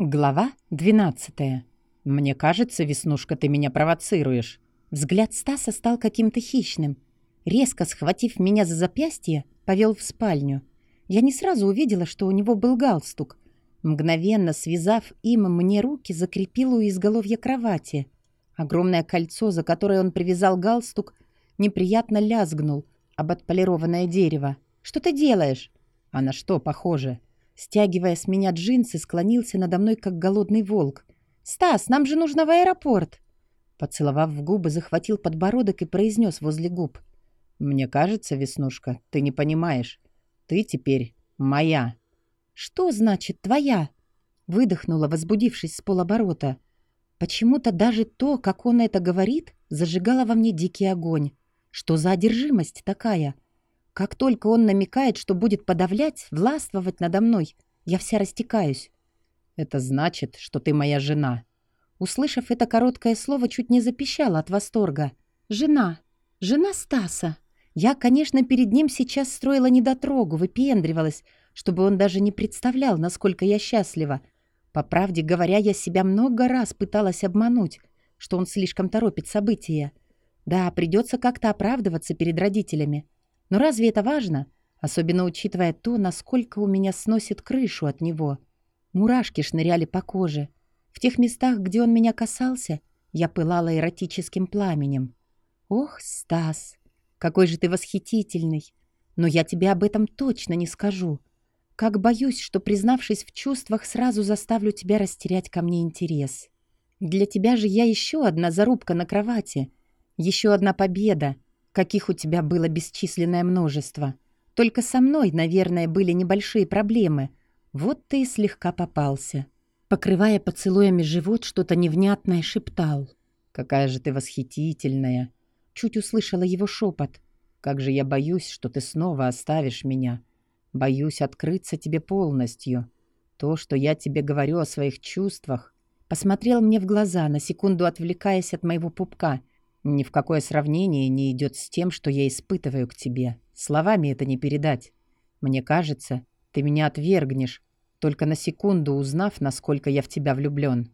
Глава 12. «Мне кажется, Веснушка, ты меня провоцируешь». Взгляд Стаса стал каким-то хищным. Резко схватив меня за запястье, повел в спальню. Я не сразу увидела, что у него был галстук. Мгновенно связав им мне руки, закрепил у изголовья кровати. Огромное кольцо, за которое он привязал галстук, неприятно лязгнул об отполированное дерево. «Что ты делаешь?» «А на что похоже?» Стягивая с меня джинсы, склонился надо мной, как голодный волк. «Стас, нам же нужно в аэропорт!» Поцеловав в губы, захватил подбородок и произнес возле губ. «Мне кажется, Веснушка, ты не понимаешь. Ты теперь моя». «Что значит «твоя»?» Выдохнула, возбудившись с полоборота. Почему-то даже то, как он это говорит, зажигало во мне дикий огонь. Что за одержимость такая? Как только он намекает, что будет подавлять, властвовать надо мной, я вся растекаюсь. «Это значит, что ты моя жена». Услышав это короткое слово, чуть не запищала от восторга. «Жена. Жена Стаса». Я, конечно, перед ним сейчас строила недотрогу, выпендривалась, чтобы он даже не представлял, насколько я счастлива. По правде говоря, я себя много раз пыталась обмануть, что он слишком торопит события. Да, придется как-то оправдываться перед родителями. Но разве это важно? Особенно учитывая то, насколько у меня сносит крышу от него. Мурашки шныряли по коже. В тех местах, где он меня касался, я пылала эротическим пламенем. «Ох, Стас, какой же ты восхитительный! Но я тебе об этом точно не скажу. Как боюсь, что, признавшись в чувствах, сразу заставлю тебя растерять ко мне интерес. Для тебя же я еще одна зарубка на кровати, еще одна победа, каких у тебя было бесчисленное множество. Только со мной, наверное, были небольшие проблемы. Вот ты и слегка попался. Покрывая поцелуями живот, что-то невнятное шептал. «Какая же ты восхитительная!» Чуть услышала его шепот. «Как же я боюсь, что ты снова оставишь меня. Боюсь открыться тебе полностью. То, что я тебе говорю о своих чувствах...» Посмотрел мне в глаза, на секунду отвлекаясь от моего пупка — ни в какое сравнение не идет с тем, что я испытываю к тебе. Словами это не передать. Мне кажется, ты меня отвергнешь, только на секунду узнав, насколько я в тебя влюблен.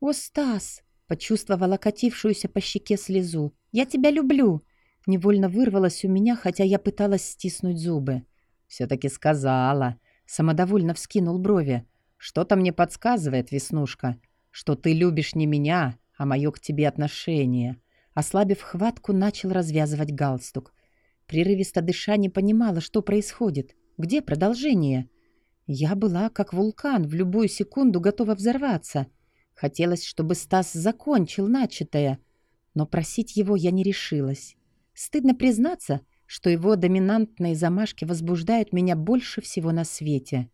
«О, Стас!» — почувствовала катившуюся по щеке слезу. «Я тебя люблю!» Невольно вырвалась у меня, хотя я пыталась стиснуть зубы. «Все-таки сказала!» — самодовольно вскинул брови. «Что-то мне подсказывает, Веснушка, что ты любишь не меня, а мое к тебе отношение. Ослабив хватку, начал развязывать галстук. Прерывисто дыша не понимала, что происходит. Где продолжение? Я была как вулкан, в любую секунду готова взорваться. Хотелось, чтобы Стас закончил начатое. Но просить его я не решилась. Стыдно признаться, что его доминантные замашки возбуждают меня больше всего на свете.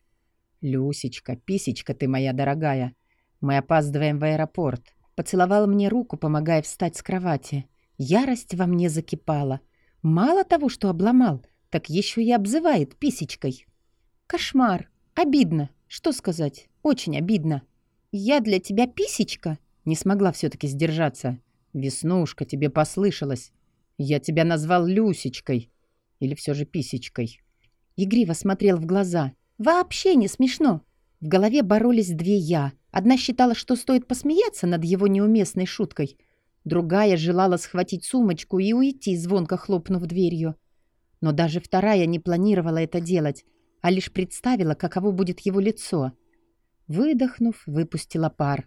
«Люсечка, писечка ты моя дорогая, мы опаздываем в аэропорт. Поцеловал мне руку, помогая встать с кровати. Ярость во мне закипала. Мало того, что обломал, так еще и обзывает писечкой. Кошмар. Обидно. Что сказать? Очень обидно. Я для тебя писечка? Не смогла все-таки сдержаться. Веснушка, тебе послышалось. Я тебя назвал Люсечкой. Или все же писечкой. Игриво смотрел в глаза. Вообще не смешно. В голове боролись две «я». Одна считала, что стоит посмеяться над его неуместной шуткой. Другая желала схватить сумочку и уйти, звонко хлопнув дверью. Но даже вторая не планировала это делать, а лишь представила, каково будет его лицо. Выдохнув, выпустила пар.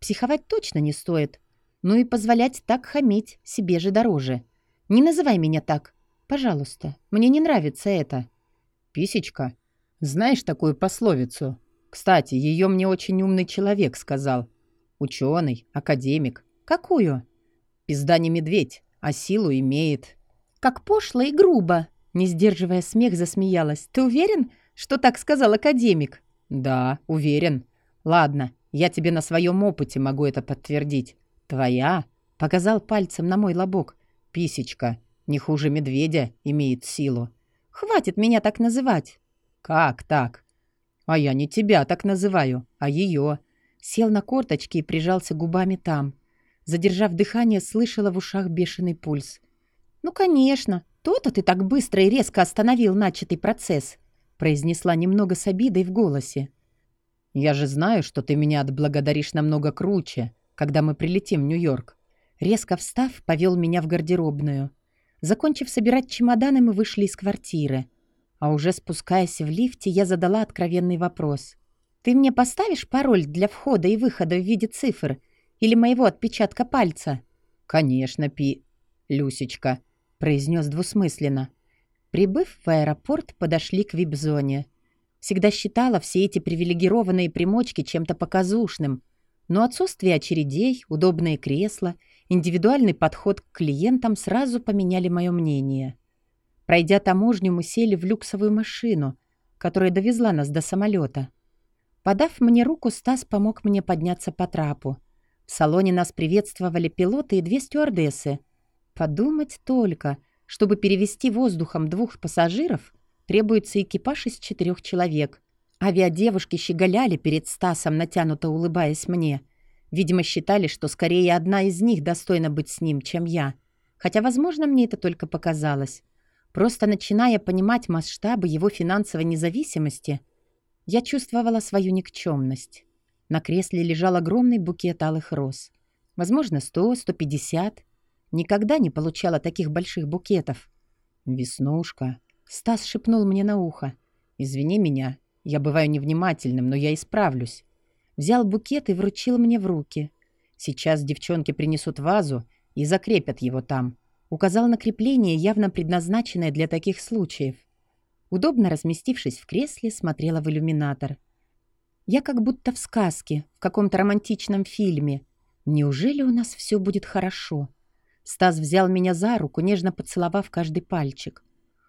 Психовать точно не стоит. Ну и позволять так хамить себе же дороже. Не называй меня так. Пожалуйста, мне не нравится это. Писечка, знаешь такую пословицу? Кстати, ее мне очень умный человек сказал. Ученый, академик. Какую? Пизда не медведь, а силу имеет. Как пошло и грубо. Не сдерживая смех, засмеялась. Ты уверен, что так сказал академик? Да, уверен. Ладно, я тебе на своем опыте могу это подтвердить. Твоя? Показал пальцем на мой лобок. Писечка, не хуже медведя, имеет силу. Хватит меня так называть. Как так? «А я не тебя так называю, а ее». Сел на корточки и прижался губами там. Задержав дыхание, слышала в ушах бешеный пульс. «Ну, конечно, то-то ты так быстро и резко остановил начатый процесс», произнесла немного с обидой в голосе. Я же знаю, что ты меня отблагодаришь намного круче, когда мы прилетим в Нью-Йорк. Резко встав, повел меня в гардеробную. Закончив собирать чемоданы, мы вышли из квартиры. А уже спускаясь в лифте, я задала откровенный вопрос. «Ты мне поставишь пароль для входа и выхода в виде цифр или моего отпечатка пальца?» «Конечно, Пи... Люсечка», — произнес двусмысленно. Прибыв в аэропорт, подошли к вип-зоне. Всегда считала все эти привилегированные примочки чем-то показушным, но отсутствие очередей, удобные кресла, индивидуальный подход к клиентам сразу поменяли мое мнение. Пройдя таможню, мы сели в люксовую машину, которая довезла нас до самолета. Подав мне руку, Стас помог мне подняться по трапу. В салоне нас приветствовали пилоты и две стюардессы. Подумать только, чтобы перевести воздухом двух пассажиров, требуется экипаж из четырех человек. Авиадевушки щеголяли перед Стасом, натянуто улыбаясь мне. Видимо, считали, что скорее одна из них достойна быть с ним, чем я. Хотя, возможно, мне это только показалось. Просто начиная понимать масштабы его финансовой независимости, я чувствовала свою никчемность. На кресле лежал огромный букет алых роз. Возможно, сто, сто пятьдесят. Никогда не получала таких больших букетов. «Веснушка», — Стас шепнул мне на ухо. «Извини меня, я бываю невнимательным, но я исправлюсь». Взял букет и вручил мне в руки. Сейчас девчонки принесут вазу и закрепят его там. Указал на крепление, явно предназначенное для таких случаев. Удобно разместившись в кресле, смотрела в иллюминатор. Я как будто в сказке, в каком-то романтичном фильме. Неужели у нас все будет хорошо? Стас взял меня за руку, нежно поцеловав каждый пальчик.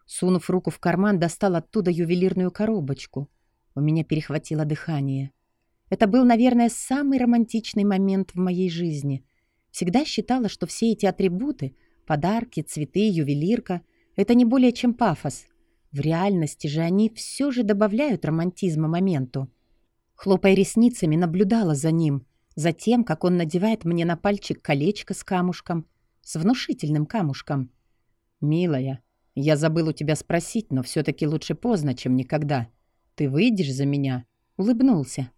Сунув руку в карман, достал оттуда ювелирную коробочку. У меня перехватило дыхание. Это был, наверное, самый романтичный момент в моей жизни. Всегда считала, что все эти атрибуты — Подарки, цветы, ювелирка — это не более чем пафос. В реальности же они все же добавляют романтизма моменту. Хлопая ресницами, наблюдала за ним, за тем, как он надевает мне на пальчик колечко с камушком, с внушительным камушком. «Милая, я забыл у тебя спросить, но все-таки лучше поздно, чем никогда. Ты выйдешь за меня?» Улыбнулся.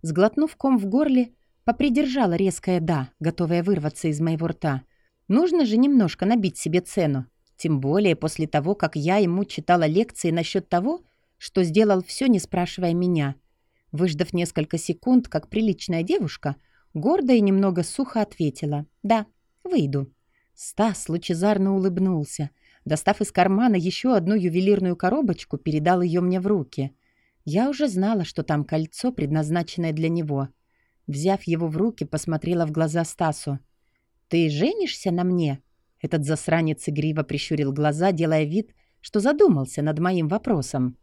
Сглотнув ком в горле, попридержала резкое «да», готовая вырваться из моего рта — Нужно же немножко набить себе цену. Тем более после того, как я ему читала лекции насчет того, что сделал все, не спрашивая меня. Выждав несколько секунд, как приличная девушка, гордо и немного сухо ответила «Да, выйду». Стас лучезарно улыбнулся. Достав из кармана еще одну ювелирную коробочку, передал ее мне в руки. Я уже знала, что там кольцо, предназначенное для него. Взяв его в руки, посмотрела в глаза Стасу. «Ты женишься на мне?» Этот засранец игриво прищурил глаза, делая вид, что задумался над моим вопросом.